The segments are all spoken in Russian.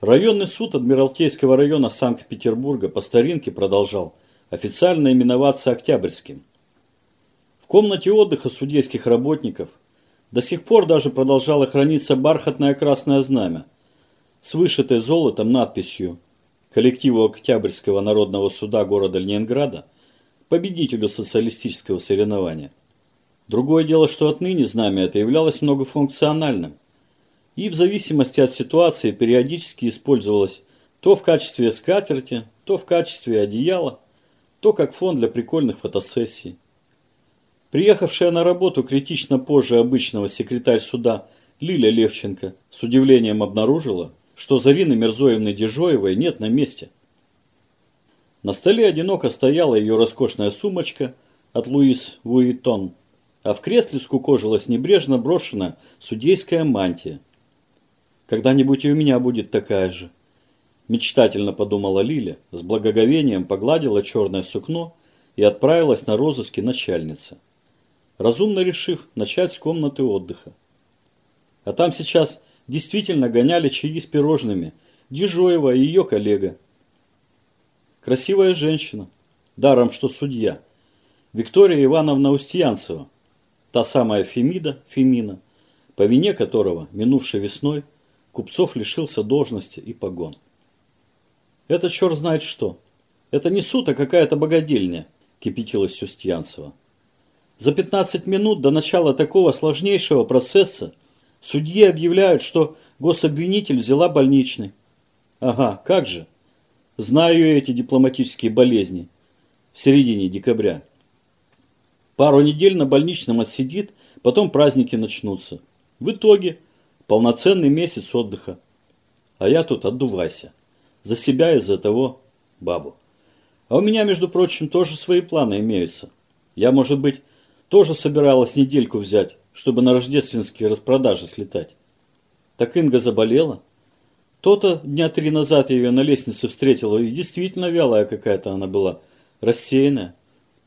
Районный суд Адмиралтейского района Санкт-Петербурга по старинке продолжал официально именоваться Октябрьским. В комнате отдыха судейских работников до сих пор даже продолжало храниться бархатное красное знамя с вышитой золотом надписью коллективу Октябрьского народного суда города Ленинграда, победителю социалистического соревнования. Другое дело, что отныне знамя это являлось многофункциональным и в зависимости от ситуации периодически использовалось то в качестве скатерти, то в качестве одеяла, то как фон для прикольных фотосессий. Приехавшая на работу критично позже обычного секретарь суда Лиля Левченко с удивлением обнаружила, что Зарины Мирзоевны Дежоевой нет на месте. На столе одиноко стояла ее роскошная сумочка от Луис Вуитон, а в кресле скукожилась небрежно брошенная судейская мантия. Когда-нибудь и у меня будет такая же. Мечтательно подумала Лиля, с благоговением погладила черное сукно и отправилась на розыски начальницы. Разумно решив начать с комнаты отдыха. А там сейчас действительно гоняли чаи с пирожными. Дежоева и ее коллега. Красивая женщина. Даром, что судья. Виктория Ивановна Устьянцева. Та самая Фемида, Фемина, по вине которого, минувшей весной, Купцов лишился должности и погон. Это черт знает что. Это не суд, а какая-то богадельня, кипятилась Устьянцева. За 15 минут до начала такого сложнейшего процесса Судьи объявляют, что гособвинитель взяла больничный. Ага, как же. Знаю эти дипломатические болезни. В середине декабря. Пару недель на больничном отсидит, потом праздники начнутся. В итоге полноценный месяц отдыха. А я тут отдувайся. За себя и за того бабу. А у меня, между прочим, тоже свои планы имеются. Я, может быть, тоже собиралась недельку взять, чтобы на рождественские распродажи слетать. Так Инга заболела. То-то дня три назад я ее на лестнице встретила, и действительно вялая какая-то она была, рассеянная.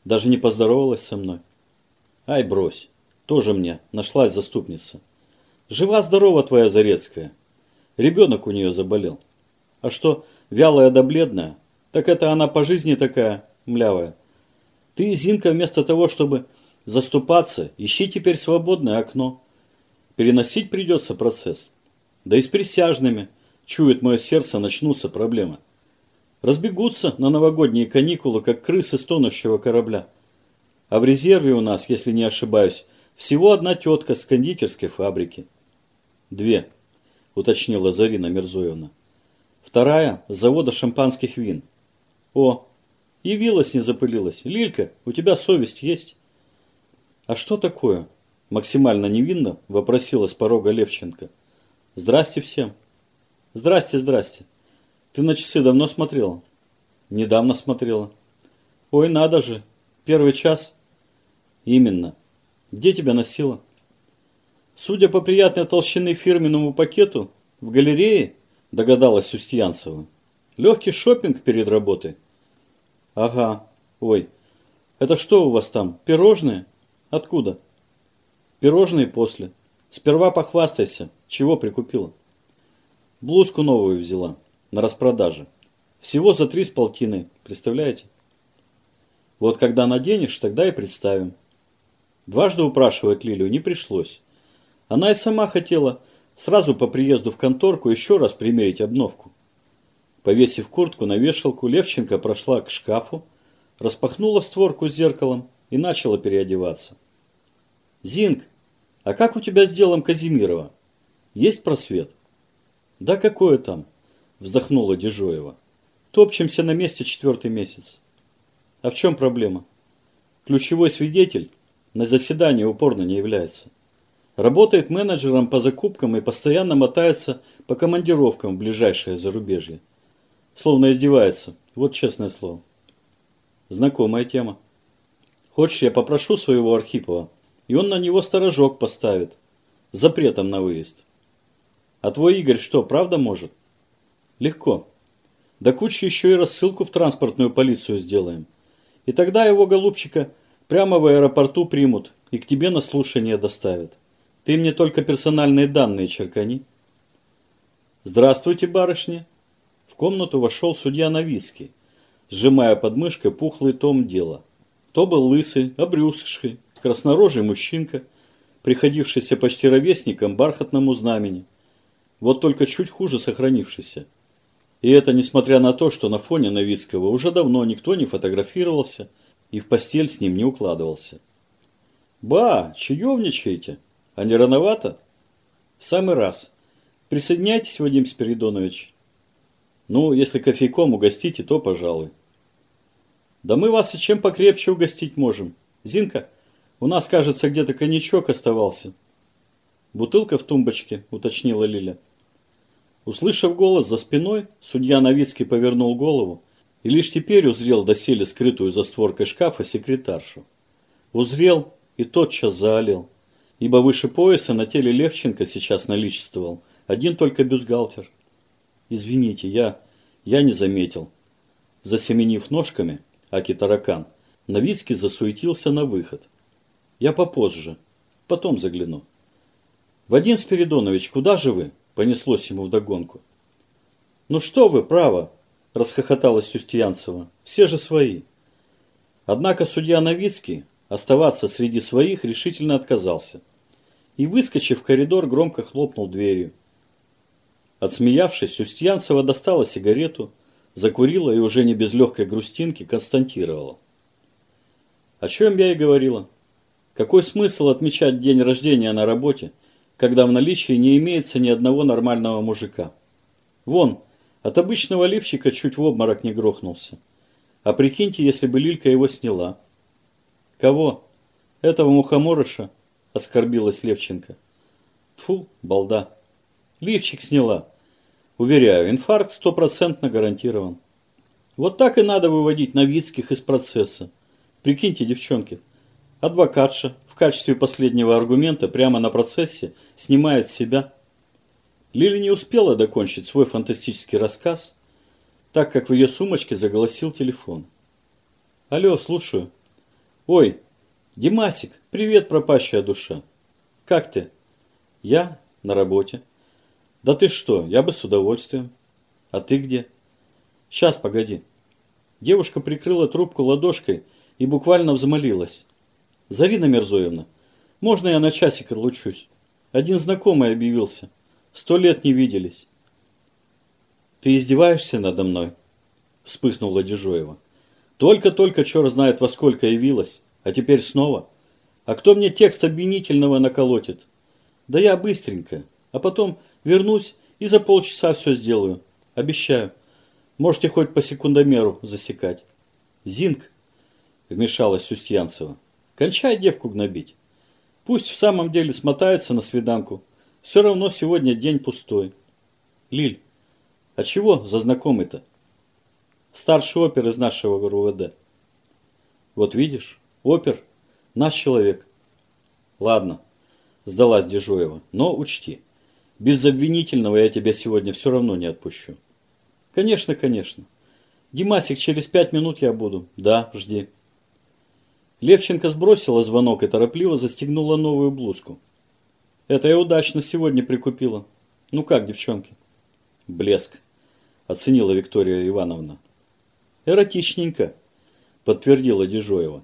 Даже не поздоровалась со мной. Ай, брось, тоже мне нашлась заступница. Жива-здорова твоя Зарецкая. Ребенок у нее заболел. А что, вялая да бледная? Так это она по жизни такая млявая. Ты, Зинка, вместо того, чтобы Заступаться, ищи теперь свободное окно. Переносить придется процесс. Да и с присяжными, чует мое сердце, начнутся проблемы. Разбегутся на новогодние каникулы, как крысы с тонущего корабля. А в резерве у нас, если не ошибаюсь, всего одна тетка с кондитерской фабрики. Две, уточнила Зарина Мирзоевна. Вторая завода шампанских вин. О, явилась, не запылилась. Лилька, у тебя совесть есть? «А что такое?» – максимально невинно вопросила с порога Левченко. «Здрасте всем». «Здрасте, здрасте. Ты на часы давно смотрела?» «Недавно смотрела». «Ой, надо же. Первый час?» «Именно. Где тебя носило?» «Судя по приятной толщины фирменному пакету, в галерее?» – догадалась Устьянцева. «Легкий шопинг перед работой?» «Ага. Ой, это что у вас там, пирожные?» Откуда? Пирожные после. Сперва похвастайся, чего прикупила. Блузку новую взяла, на распродаже. Всего за три с полтиной, представляете? Вот когда наденешь, тогда и представим. Дважды упрашивать Лилию не пришлось. Она и сама хотела сразу по приезду в конторку еще раз примерить обновку. Повесив куртку на вешалку, Левченко прошла к шкафу, распахнула створку с зеркалом и начала переодеваться. «Зинг, а как у тебя с делом Казимирова? Есть просвет?» «Да какое там?» – вздохнула Дежоева. «Топчемся на месте четвертый месяц». «А в чем проблема?» «Ключевой свидетель на заседании упорно не является. Работает менеджером по закупкам и постоянно мотается по командировкам в ближайшее зарубежье. Словно издевается, вот честное слово. Знакомая тема. Хочешь, я попрошу своего Архипова, и он на него сторожок поставит. Запретом на выезд. А твой Игорь что, правда может? Легко. Да кучу еще и рассылку в транспортную полицию сделаем. И тогда его, голубчика, прямо в аэропорту примут и к тебе на слушание доставят. Ты мне только персональные данные черкани. «Здравствуйте, барышня!» В комнату вошел судья Новицкий, сжимая под мышкой пухлый том дела. То был лысый, обрюзгший, краснорожий мужчинка, приходившийся почти ровесником бархатному знамени. Вот только чуть хуже сохранившийся. И это несмотря на то, что на фоне Новицкого уже давно никто не фотографировался и в постель с ним не укладывался. «Ба, чаевничаете? А не рановато?» «В самый раз. Присоединяйтесь, Вадим Спиридонович». «Ну, если кофейком угостите, то пожалуй». «Да мы вас и чем покрепче угостить можем. Зинка, у нас, кажется, где-то коньячок оставался». «Бутылка в тумбочке», – уточнила Лиля. Услышав голос за спиной, судья Новицкий повернул голову и лишь теперь узрел доселе скрытую за створкой шкафа секретаршу. Узрел и тотчас заолел, ибо выше пояса на теле Левченко сейчас наличествовал один только бюстгальтер. «Извините, я... я не заметил». Засеменив ножками, аки таракан, Новицкий засуетился на выход. «Я попозже. Потом загляну». «Вадим Спиридонович, куда же вы?» – понеслось ему вдогонку. «Ну что вы, право!» – расхохоталась Устьянцева. «Все же свои». Однако судья Новицкий Оставаться среди своих решительно отказался. И, выскочив в коридор, громко хлопнул дверью. Отсмеявшись, Устьянцева достала сигарету, закурила и уже не без легкой грустинки константировала. О чем я и говорила. Какой смысл отмечать день рождения на работе, когда в наличии не имеется ни одного нормального мужика? Вон, от обычного лифчика чуть в обморок не грохнулся. А прикиньте, если бы Лилька его сняла. Кого? Этого мухоморыша? Оскорбилась Левченко. Фу, балда. Лифчик сняла. Уверяю, инфаркт стопроцентно гарантирован. Вот так и надо выводить Новицких из процесса. Прикиньте, девчонки, адвокатша в качестве последнего аргумента прямо на процессе снимает себя. Лили не успела докончить свой фантастический рассказ, так как в ее сумочке заголосил телефон. Алло, слушаю. Ой, Димасик, привет, пропащая душа. Как ты? Я на работе. Да ты что, я бы с удовольствием. А ты где? Сейчас, погоди. Девушка прикрыла трубку ладошкой и буквально взмолилась. Зарина Мерзоевна, можно я на часик отлучусь? Один знакомый объявился. Сто лет не виделись. Ты издеваешься надо мной? Вспыхнула Дежоева. Только-только черт знает во сколько явилась, а теперь снова. А кто мне текст обвинительного наколотит? Да я быстренько, а потом вернусь и за полчаса все сделаю. Обещаю. Можете хоть по секундомеру засекать. Зинк, вмешалась Устьянцева, кончай девку гнобить. Пусть в самом деле смотается на свиданку. Все равно сегодня день пустой. Лиль, а чего за знакомый-то? Старший опер из нашего РУВД. Вот видишь, опер, наш человек. Ладно, сдалась Дежоева, но учти, без обвинительного я тебя сегодня все равно не отпущу. Конечно, конечно. Димасик, через пять минут я буду. Да, жди. Левченко сбросила звонок и торопливо застегнула новую блузку. Это я удачно сегодня прикупила. Ну как, девчонки? Блеск, оценила Виктория Ивановна. «Эротичненько», – подтвердила Дежоева.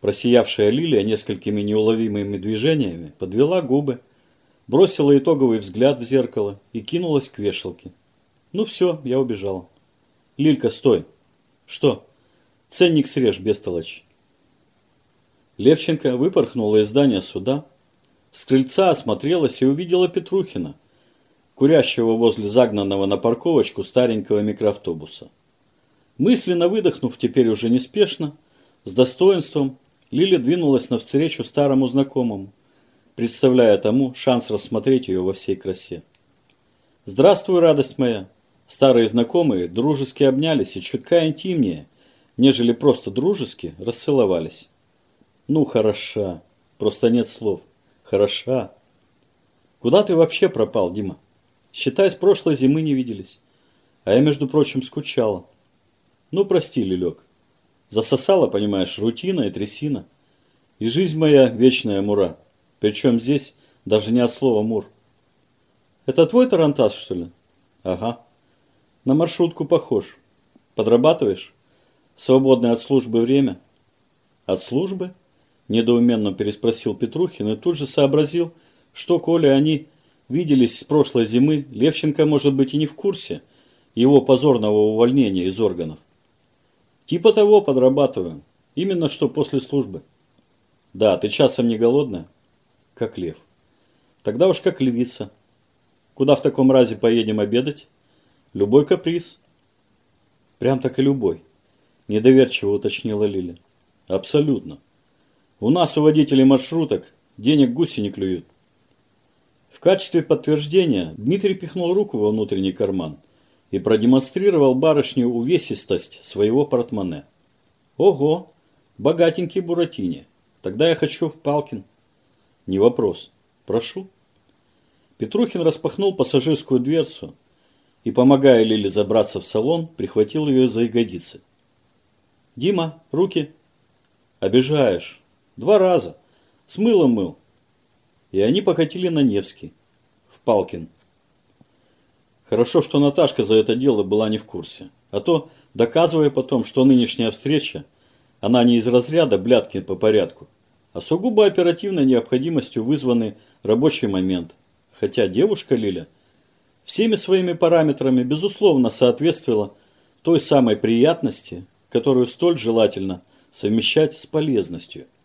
Просиявшая Лилия несколькими неуловимыми движениями подвела губы, бросила итоговый взгляд в зеркало и кинулась к вешалке. «Ну все, я убежала». «Лилька, стой!» «Что?» «Ценник срежь, бестолочь». Левченко выпорхнула из здания суда, с крыльца осмотрелась и увидела Петрухина, курящего возле загнанного на парковочку старенького микроавтобуса. Мысленно выдохнув теперь уже неспешно, с достоинством, Лиля двинулась навстречу старому знакомому, представляя тому шанс рассмотреть ее во всей красе. «Здравствуй, радость моя!» Старые знакомые дружески обнялись и чутка интимнее, нежели просто дружески, расцеловались. «Ну, хороша! Просто нет слов. Хороша!» «Куда ты вообще пропал, Дима? Считай, с прошлой зимы не виделись. А я, между прочим, скучала». Ну, прости, Лилек. Засосала, понимаешь, рутина и трясина. И жизнь моя вечная мура. Причем здесь даже не от слова мур. Это твой тарантас, что ли? Ага. На маршрутку похож. Подрабатываешь? Свободное от службы время? От службы? Недоуменно переспросил Петрухин и тут же сообразил, что, коли они виделись с прошлой зимы, Левченко, может быть, и не в курсе его позорного увольнения из органов. Типа того подрабатываю. Именно что после службы. Да, ты часом не голодная? Как лев. Тогда уж как львица. Куда в таком разе поедем обедать? Любой каприз. Прям так и любой. Недоверчиво уточнила Лиля. Абсолютно. У нас у водителей маршруток денег гуси не клюют. В качестве подтверждения Дмитрий пихнул руку во внутренний карман и продемонстрировал барышне увесистость своего портмоне. Ого, богатенький Буратине. Тогда я хочу в Палкин. Не вопрос. Прошу. Петрухин распахнул пассажирскую дверцу и, помогая Лиле забраться в салон, прихватил ее за ягодицы. «Дима, руки!» «Обижаешь. Два раза. С мылом мыл». И они покатили на Невский, в Палкин. Хорошо, что Наташка за это дело была не в курсе. А то, доказывая потом, что нынешняя встреча, она не из разряда блядки по порядку, а сугубо оперативной необходимостью вызванный рабочий момент. Хотя девушка Лиля всеми своими параметрами, безусловно, соответствовала той самой приятности, которую столь желательно совмещать с полезностью –